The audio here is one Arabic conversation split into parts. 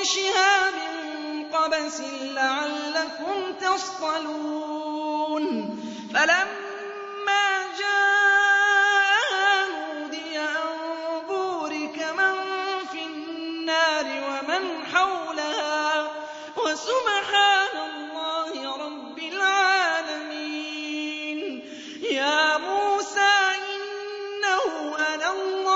بشهاب قبس لعلكم تصطلون. فلما جاء نودي أن بورك من في النار ومن حولها. وسبحان الله رب العالمين. يا موسى إنه أنا الله.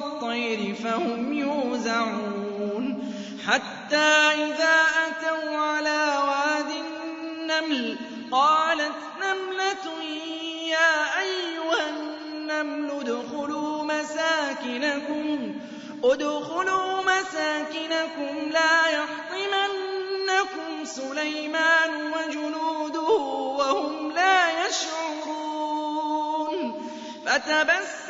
وَالطَّيْرِ فَهُمْ يُوزَعُونَ. حَتَّى إِذَا أَتَوْا عَلَى وَادِ النَّمْلِ قَالَتْ نَمْلَةٌ يَا أَيُّهَا النَّمْلُ ادْخُلُوا مَسَاكِنَكُمْ. ادْخُلُوا مَسَاكِنَكُمْ لَا يَحْطِمَنَّكُمْ سُلَيْمَانُ وَجُنُودُهُ وَهُمْ لَا يَشْعُرُونَ. فَتَبَسَّمَ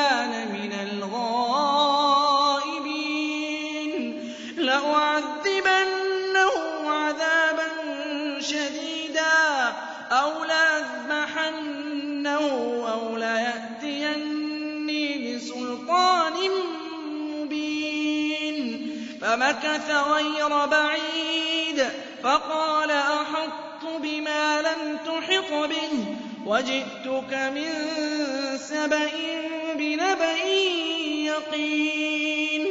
كان من الغائبين. لأعذبنه عذابا شديدا أو لأذبحنه أو ليأتيني بسلطان مبين. فمكث غير بعيد فقال أحط بما لم تحط به وجئتك من سبئ نَبَإٍ يَقِينٍ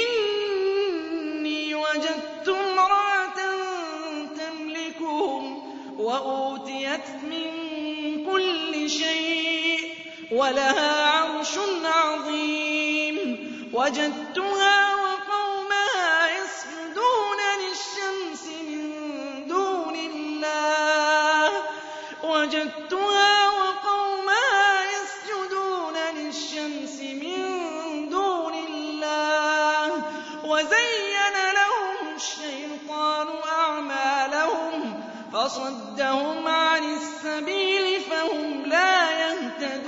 إِنِّي وَجَدتُّ امْرَأَةً تَمْلِكُهُمْ وَأُوتِيَتْ مِن كُلِّ شَيْءٍ وَلَهَا عَرْشٌ عَظِيمٌ وَجَدتُّهَا وَقَوْمَهَا يَسْجُدُونَ لِلشَّمْسِ مِن دُونِ اللَّهِ وَجَدتُّهَا وَصَدَّهُمْ عَنِ السَّبِيلِ فَهُمْ لَا يَهْتَدُونَ